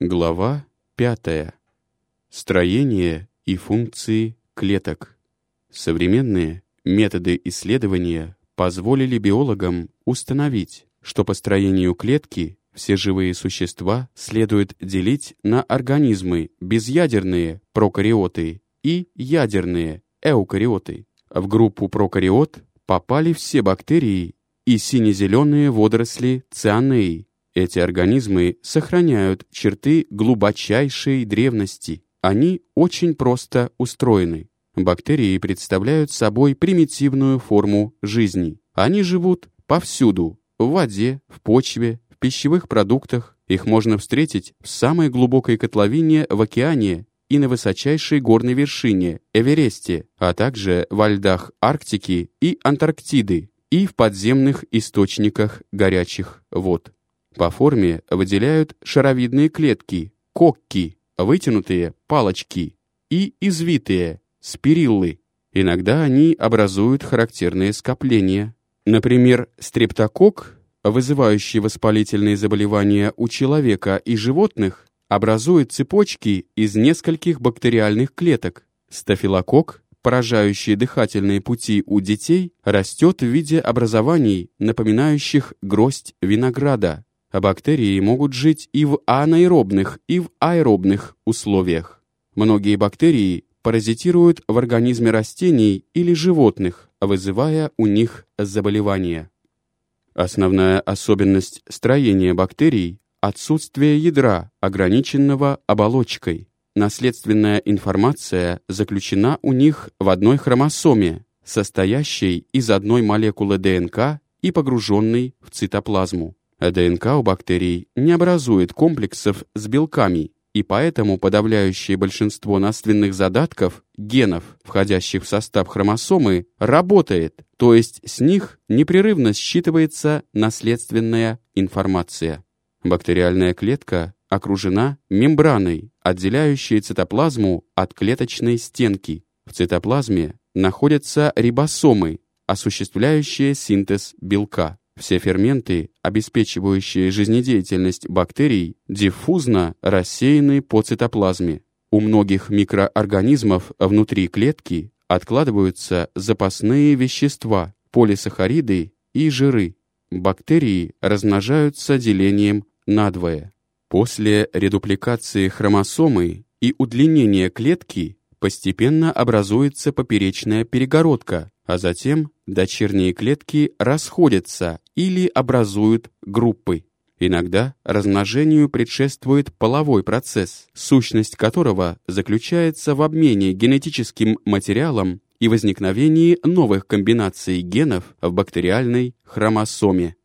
Глава 5. Строение и функции клеток. Современные методы исследования позволили биологам установить, что по строению клетки все живые существа следует делить на организмы безъядерные прокариоты и ядерные эукариоты. В группу прокариот попали все бактерии и сине-зеленые водоросли цианеи, эти организмы сохраняют черты глубочайшей древности. Они очень просто устроены. Бактерии представляют собой примитивную форму жизни. Они живут повсюду – в воде, в почве, в пищевых продуктах. Их можно встретить в самой глубокой котловине в океане и на высочайшей горной вершине – Эвересте, а также во льдах Арктики и Антарктиды и в подземных источниках горячих вод. По форме выделяют шаровидные клетки, кокки, вытянутые палочки и извитые спириллы. Иногда они образуют характерные скопления. Например, стрептокок, вызывающий воспалительные заболевания у человека и животных, образует цепочки из нескольких бактериальных клеток. Стафилококк, поражающий дыхательные пути у детей, растет в виде образований, напоминающих гроздь винограда а бактерии могут жить и в анаэробных, и в аэробных условиях. Многие бактерии паразитируют в организме растений или животных, вызывая у них заболевания. Основная особенность строения бактерий – отсутствие ядра, ограниченного оболочкой. Наследственная информация заключена у них в одной хромосоме, состоящей из одной молекулы ДНК и погруженной в цитоплазму. ДНК у бактерий не образует комплексов с белками, и поэтому подавляющее большинство наследственных задатков, генов, входящих в состав хромосомы, работает, то есть с них непрерывно считывается наследственная информация. Бактериальная клетка окружена мембраной, отделяющей цитоплазму от клеточной стенки. В цитоплазме находятся рибосомы, осуществляющие синтез белка. Все ферменты, обеспечивающие жизнедеятельность бактерий, диффузно рассеяны по цитоплазме. У многих микроорганизмов внутри клетки откладываются запасные вещества, полисахариды и жиры. Бактерии размножаются делением надвое. После редупликации хромосомы и удлинения клетки постепенно образуется поперечная перегородка, а затем дочерние клетки расходятся или образуют группы. Иногда размножению предшествует половой процесс, сущность которого заключается в обмене генетическим материалом и возникновении новых комбинаций генов в бактериальной хромосоме.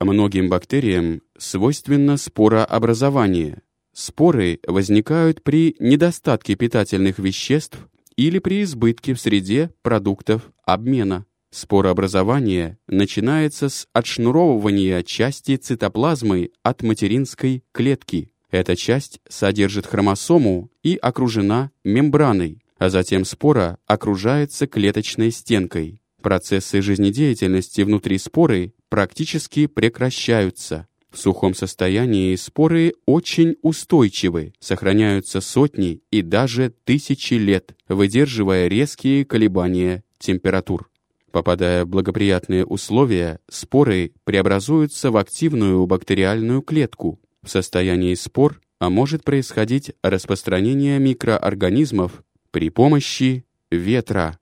Многим бактериям свойственно спорообразование. Споры возникают при недостатке питательных веществ или при избытке в среде продуктов обмена. Спорообразование начинается с отшнуровывания части цитоплазмы от материнской клетки. Эта часть содержит хромосому и окружена мембраной, а затем спора окружается клеточной стенкой. Процессы жизнедеятельности внутри споры практически прекращаются. В сухом состоянии споры очень устойчивы, сохраняются сотни и даже тысячи лет, выдерживая резкие колебания температур. Попадая в благоприятные условия, споры преобразуются в активную бактериальную клетку. В состоянии спор а может происходить распространение микроорганизмов при помощи ветра.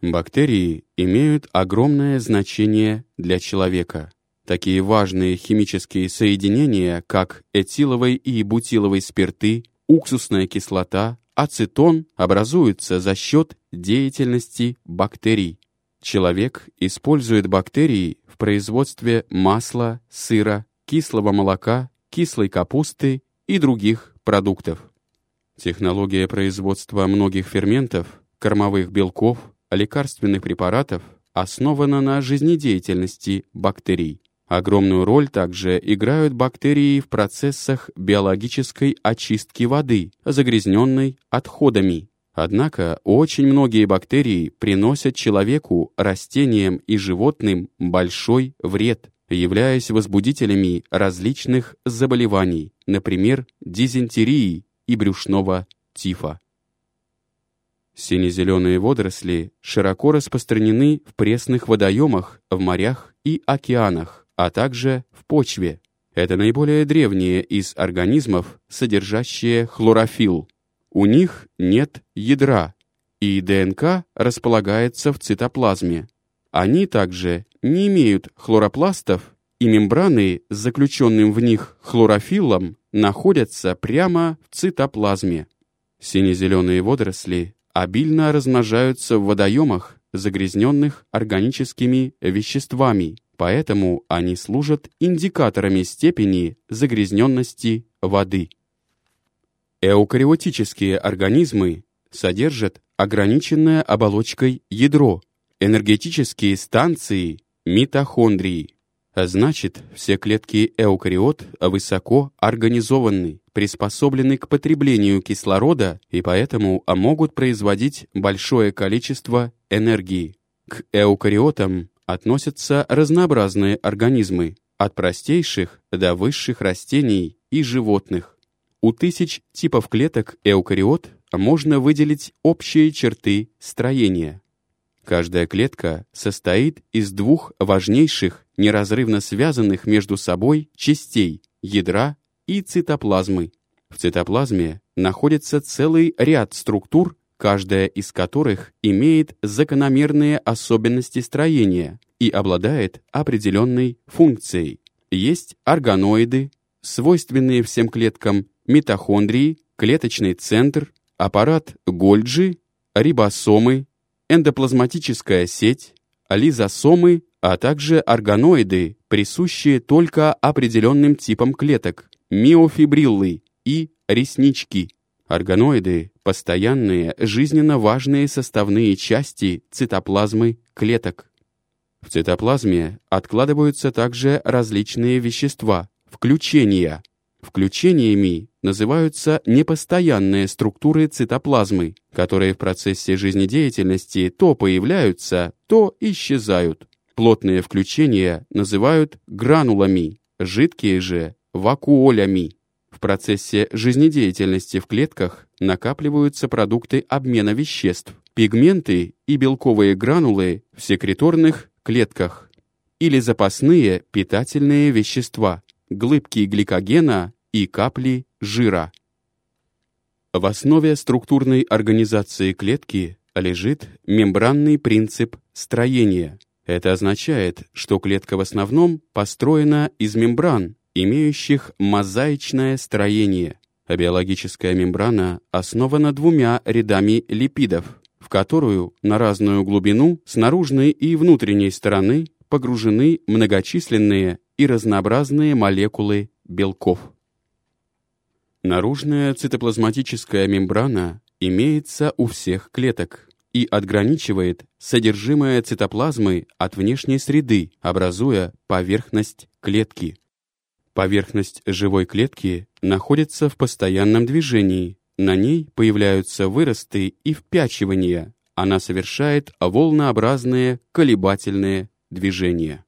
Бактерии имеют огромное значение для человека. Такие важные химические соединения, как этиловый и бутиловый спирты, уксусная кислота, ацетон образуются за счет деятельности бактерий. Человек использует бактерии в производстве масла, сыра, кислого молока, кислой капусты и других продуктов. Технология производства многих ферментов, кормовых белков, лекарственных препаратов основана на жизнедеятельности бактерий. Огромную роль также играют бактерии в процессах биологической очистки воды, загрязненной отходами. Однако очень многие бактерии приносят человеку, растениям и животным большой вред, являясь возбудителями различных заболеваний. например, дизентерии и брюшного тифа. Сине-зеленые водоросли широко распространены в пресных водоемах, в морях и океанах, а также в почве. Это наиболее древние из организмов, содержащие хлорофилл. У них нет ядра, и ДНК располагается в цитоплазме. Они также не имеют хлоропластов, и мембраны с заключенным в них хлорофиллом находятся прямо в цитоплазме. Сине-зеленые водоросли обильно размножаются в водоемах, загрязненных органическими веществами, поэтому они служат индикаторами степени загрязненности воды. Эукариотические организмы содержат ограниченное оболочкой ядро, энергетические станции, митохондрии. Значит, все клетки эукариот высоко организованы, приспособлены к потреблению кислорода и поэтому могут производить большое количество энергии. К эукариотам относятся разнообразные организмы, от простейших до высших растений и животных. У тысяч типов клеток эукариот можно выделить общие черты строения. Каждая клетка состоит из двух важнейших, неразрывно связанных между собой частей – ядра и цитоплазмы. В цитоплазме находится целый ряд структур, каждая из которых имеет закономерные особенности строения и обладает определенной функцией. Есть органоиды, свойственные всем клеткам, митохондрии, клеточный центр, аппарат Гольджи, рибосомы, эндоплазматическая сеть, лизосомы, а также органоиды, присущие только определенным типам клеток, миофибриллы и реснички. Органоиды – постоянные, жизненно важные составные части цитоплазмы клеток. В цитоплазме откладываются также различные вещества, включения. Включениями называются непостоянные структуры цитоплазмы, которые в процессе жизнедеятельности то появляются, то исчезают. Плотные включения называют гранулами, жидкие же – вакуолями. Процессе жизнедеятельности в клетках накапливаются продукты обмена веществ, пигменты и белковые гранулы в секреторных клетках или запасные питательные вещества, глыбки гликогена и капли жира. В основе структурной организации клетки лежит мембранный принцип строения. Это означает, что клетка в основном построена из мембран, имеющих мозаичное строение. А биологическая мембрана основана двумя рядами липидов, в которую на разную глубину с наружной и внутренней стороны погружены многочисленные и разнообразные молекулы белков. Наружная цитоплазматическая мембрана имеется у всех клеток и отграничивает содержимое цитоплазмы от внешней среды, образуя поверхность клетки. Поверхность живой клетки находится в постоянном движении. На ней появляются выросты и впячивания. Она совершает волнообразные колебательные движения.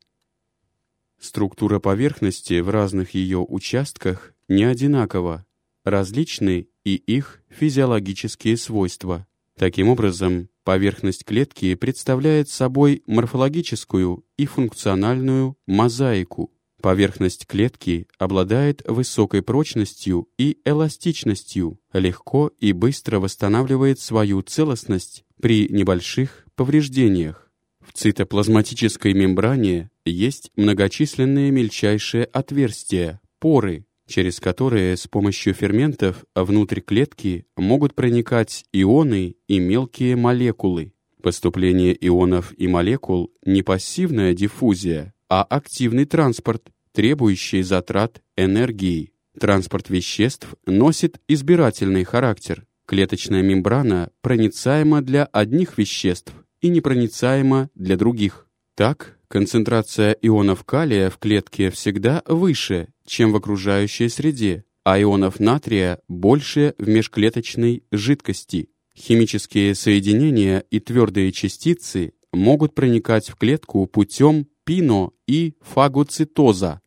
Структура поверхности в разных ее участках не одинакова, различны и их физиологические свойства. Таким образом, поверхность клетки представляет собой морфологическую и функциональную мозаику. Поверхность клетки обладает высокой прочностью и эластичностью, легко и быстро восстанавливает свою целостность при небольших повреждениях. В цитоплазматической мембране есть многочисленные мельчайшие отверстия, поры, через которые с помощью ферментов внутрь клетки могут проникать ионы и мелкие молекулы. Поступление ионов и молекул – не пассивная диффузия, а активный транспорт, требующий затрат энергии. Транспорт веществ носит избирательный характер. Клеточная мембрана проницаема для одних веществ и непроницаема для других. Так, концентрация ионов калия в клетке всегда выше, чем в окружающей среде, а ионов натрия больше в межклеточной жидкости. Химические соединения и твердые частицы могут проникать в клетку путем пино- и фагоцитоза.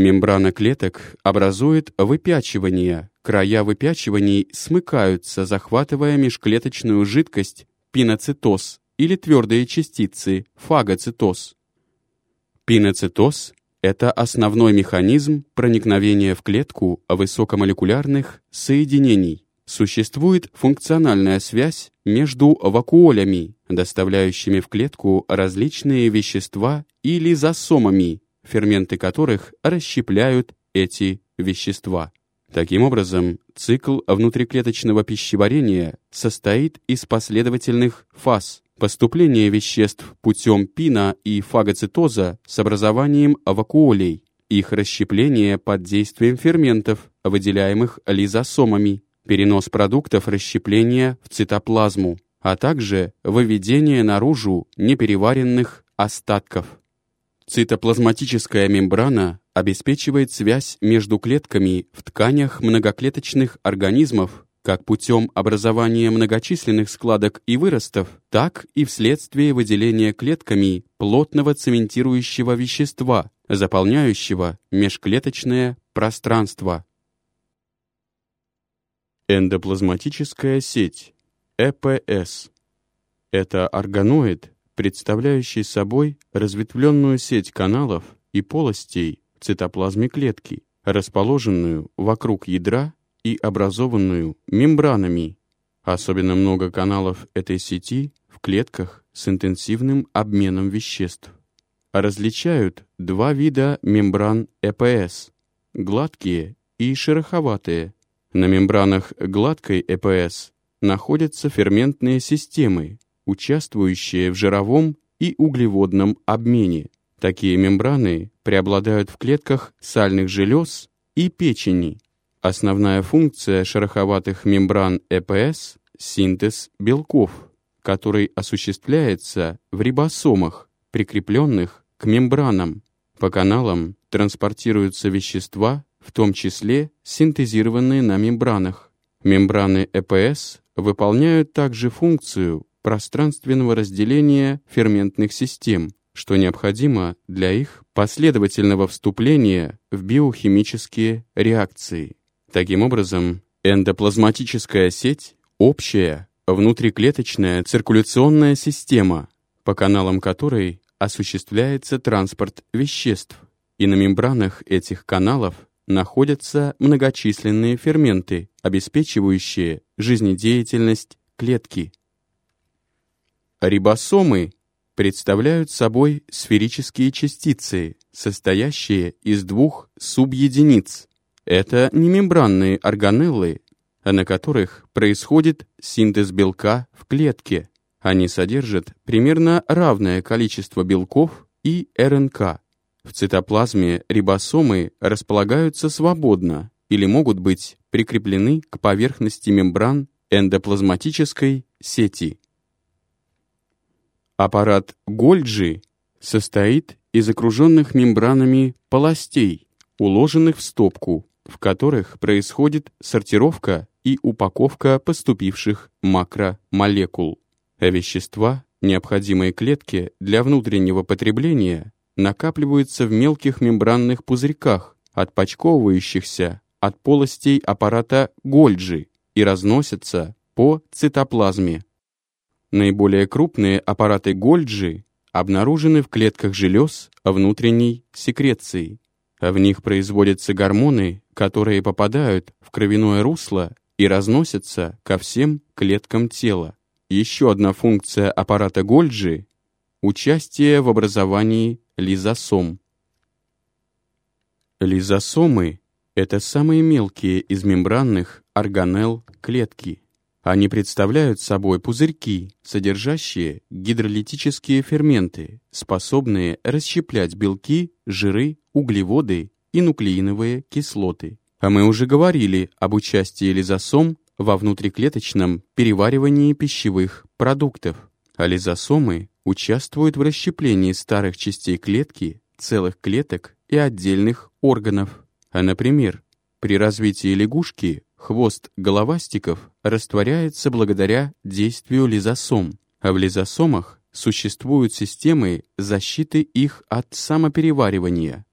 Мембрана клеток образует выпячивание. Края выпячиваний смыкаются, захватывая межклеточную жидкость, пиноцитоз, или твердые частицы, фагоцитоз. Пиноцитоз — это основной механизм проникновения в клетку высокомолекулярных соединений. Существует функциональная связь между вакуолями, доставляющими в клетку различные вещества, и лизосомами, ферменты которых расщепляют эти вещества. Таким образом, цикл внутриклеточного пищеварения состоит из последовательных фаз поступление веществ путем пина и фагоцитоза с образованием вакуолей, их расщепление под действием ферментов, выделяемых лизосомами, перенос продуктов расщепления в цитоплазму, а также выведение наружу непереваренных остатков. Цитоплазматическая мембрана обеспечивает связь между клетками в тканях многоклеточных организмов как путем образования многочисленных складок и выростов, так и вследствие выделения клетками плотного цементирующего вещества, заполняющего межклеточное пространство. Эндоплазматическая сеть, ЭПС. Это органоид, представляющий собой разветвленную сеть каналов и полостей в цитоплазме клетки, расположенную вокруг ядра и образованную мембранами. Особенно много каналов этой сети в клетках с интенсивным обменом веществ. Различают два вида мембран ЭПС – гладкие и шероховатые. На мембранах гладкой ЭПС находятся ферментные системы, участвующие в жировом и углеводном обмене. Такие мембраны преобладают в клетках сальных желез и печени. Основная функция шероховатых мембран ЭПС – синтез белков, который осуществляется в рибосомах, прикрепленных к мембранам. По каналам транспортируются вещества, в том числе синтезированные на мембранах. Мембраны ЭПС выполняют также функцию пространственного разделения ферментных систем, что необходимо для их последовательного вступления в биохимические реакции. Таким образом, эндоплазматическая сеть – общая внутриклеточная циркуляционная система, по каналам которой осуществляется транспорт веществ, и на мембранах этих каналов находятся многочисленные ферменты, обеспечивающие жизнедеятельность клетки. Рибосомы представляют собой сферические частицы, состоящие из двух субъединиц. Это не мембранные органеллы, на которых происходит синтез белка в клетке. Они содержат примерно равное количество белков и РНК. В цитоплазме рибосомы располагаются свободно или могут быть прикреплены к поверхности мембран эндоплазматической сети. Аппарат Гольджи состоит из окруженных мембранами полостей, уложенных в стопку, в которых происходит сортировка и упаковка поступивших макромолекул. Вещества, необходимые клетке для внутреннего потребления, накапливаются в мелких мембранных пузырьках, отпочковывающихся от полостей аппарата Гольджи и разносятся по цитоплазме. Наиболее крупные аппараты Гольджи обнаружены в клетках желез внутренней секреции. В них производятся гормоны, которые попадают в кровяное русло и разносятся ко всем клеткам тела. Еще одна функция аппарата Гольджи – участие в образовании лизосом. Лизосомы – это самые мелкие из мембранных органелл клетки. Они представляют собой пузырьки, содержащие гидролитические ферменты, способные расщеплять белки, жиры, углеводы и нуклеиновые кислоты. А мы уже говорили об участии лизосом во внутриклеточном переваривании пищевых продуктов. А лизосомы участвуют в расщеплении старых частей клетки, целых клеток и отдельных органов. А, например, при развитии лягушки Хвост головастиков растворяется благодаря действию лизосом, а в лизосомах существуют системы защиты их от самопереваривания.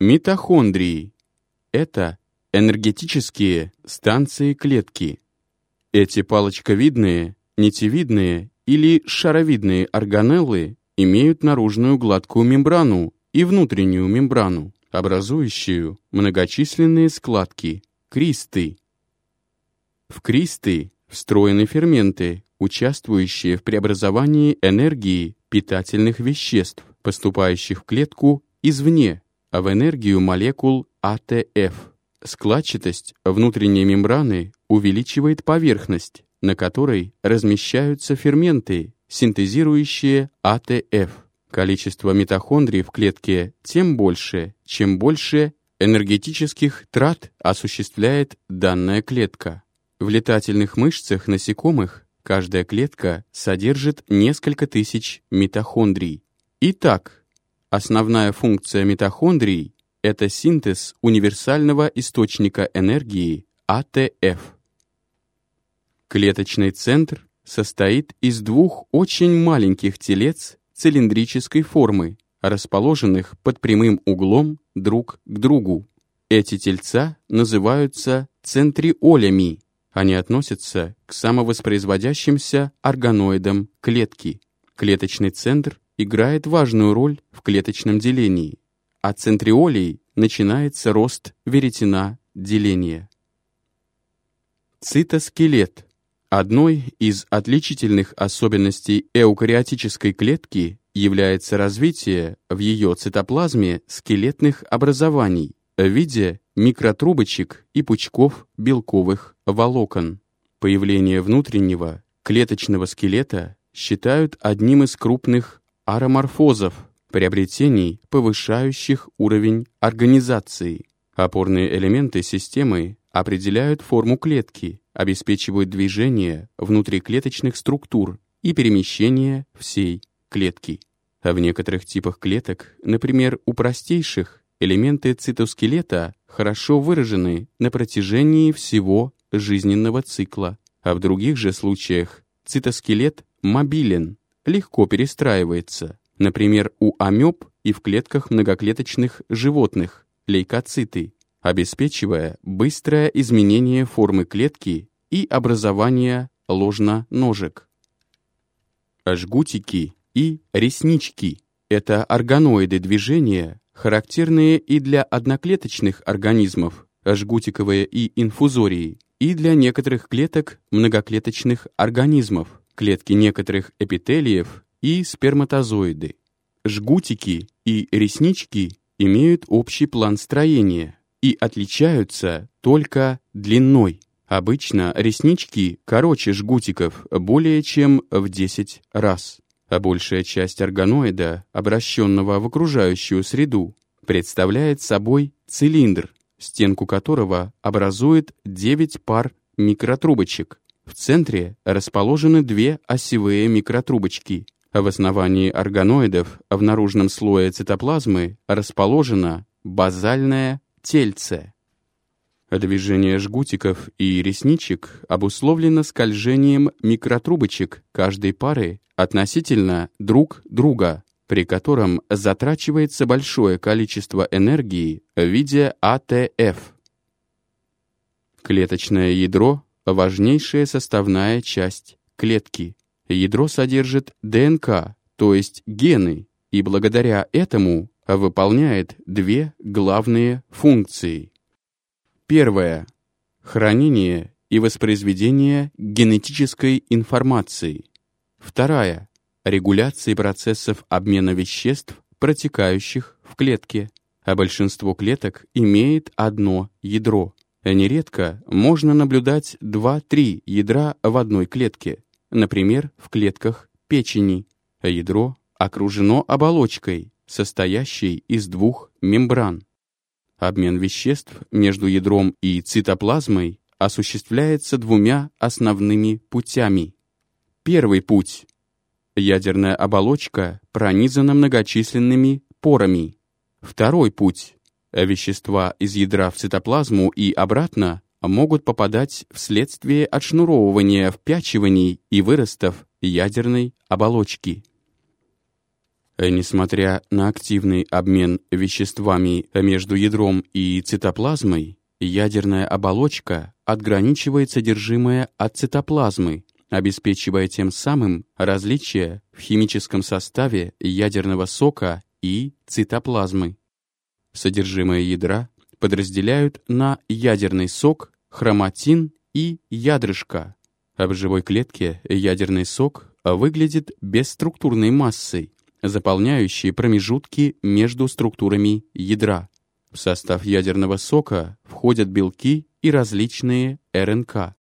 Митохондрии — это энергетические станции клетки. Эти палочковидные, нитевидные или шаровидные органеллы имеют наружную гладкую мембрану и внутреннюю мембрану, образующую многочисленные складки, кристы. В кристы встроены ферменты, участвующие в преобразовании энергии питательных веществ, поступающих в клетку извне, а в энергию молекул АТФ. Складчатость внутренней мембраны увеличивает поверхность, на которой размещаются ферменты, синтезирующие АТФ. Количество митохондрий в клетке тем больше, чем больше энергетических трат осуществляет данная клетка. В летательных мышцах насекомых каждая клетка содержит несколько тысяч митохондрий. Итак, основная функция митохондрий – это синтез универсального источника энергии АТФ. Клеточный центр состоит из двух очень маленьких телец цилиндрической формы, расположенных под прямым углом друг к другу. Эти тельца называются центриолями. Они относятся к самовоспроизводящимся органоидам клетки. Клеточный центр играет важную роль в клеточном делении. От центриолей начинается рост веретена деления. Цитоскелет. Одной из отличительных особенностей эукариотической клетки является развитие в ее цитоплазме скелетных образований в виде микротрубочек и пучков белковых волокон. Появление внутреннего клеточного скелета считают одним из крупных ароморфозов, приобретений, повышающих уровень организации. Опорные элементы системы определяют форму клетки, обеспечивают движение внутриклеточных структур и перемещение всей клетки. А в некоторых типах клеток, например, у простейших, элементы цитоскелета хорошо выражены на протяжении всего жизненного цикла, а в других же случаях цитоскелет мобилен, легко перестраивается, например, у амеб и в клетках многоклеточных животных, лейкоциты, обеспечивая быстрое изменение формы клетки и образование ложноножек. Жгутики и реснички – это органоиды движения, характерные и для одноклеточных организмов, жгутиковые и инфузории, и для некоторых клеток многоклеточных организмов, клетки некоторых эпителиев и сперматозоиды. Жгутики и реснички имеют общий план строения и отличаются только длиной. Обычно реснички короче жгутиков более чем в 10 раз а большая часть органоида, обращенного в окружающую среду, представляет собой цилиндр, стенку которого образует 9 пар микротрубочек. В центре расположены две осевые микротрубочки, в основании органоидов в наружном слое цитоплазмы расположено базальное тельце. Движение жгутиков и ресничек обусловлено скольжением микротрубочек каждой пары относительно друг друга, при котором затрачивается большое количество энергии в виде АТФ. Клеточное ядро – важнейшая составная часть клетки. Ядро содержит ДНК, то есть гены, и благодаря этому выполняет две главные функции – Первое. Хранение и воспроизведение генетической информации. Вторая. Регуляция процессов обмена веществ, протекающих в клетке. А большинство клеток имеет одно ядро. Нередко можно наблюдать 2-3 ядра в одной клетке, например, в клетках печени. Ядро окружено оболочкой, состоящей из двух мембран. Обмен веществ между ядром и цитоплазмой осуществляется двумя основными путями. Первый путь. Ядерная оболочка пронизана многочисленными порами. Второй путь. Вещества из ядра в цитоплазму и обратно могут попадать вследствие отшнуровывания впячиваний и выростов ядерной оболочки. Несмотря на активный обмен веществами между ядром и цитоплазмой, ядерная оболочка отграничивает содержимое от цитоплазмы, обеспечивая тем самым различие в химическом составе ядерного сока и цитоплазмы. Содержимое ядра подразделяют на ядерный сок, хроматин и ядрышко. А в живой клетке ядерный сок выглядит бесструктурной массой, заполняющей промежутки между структурами ядра. В состав ядерного сока входят белки и различные РНК.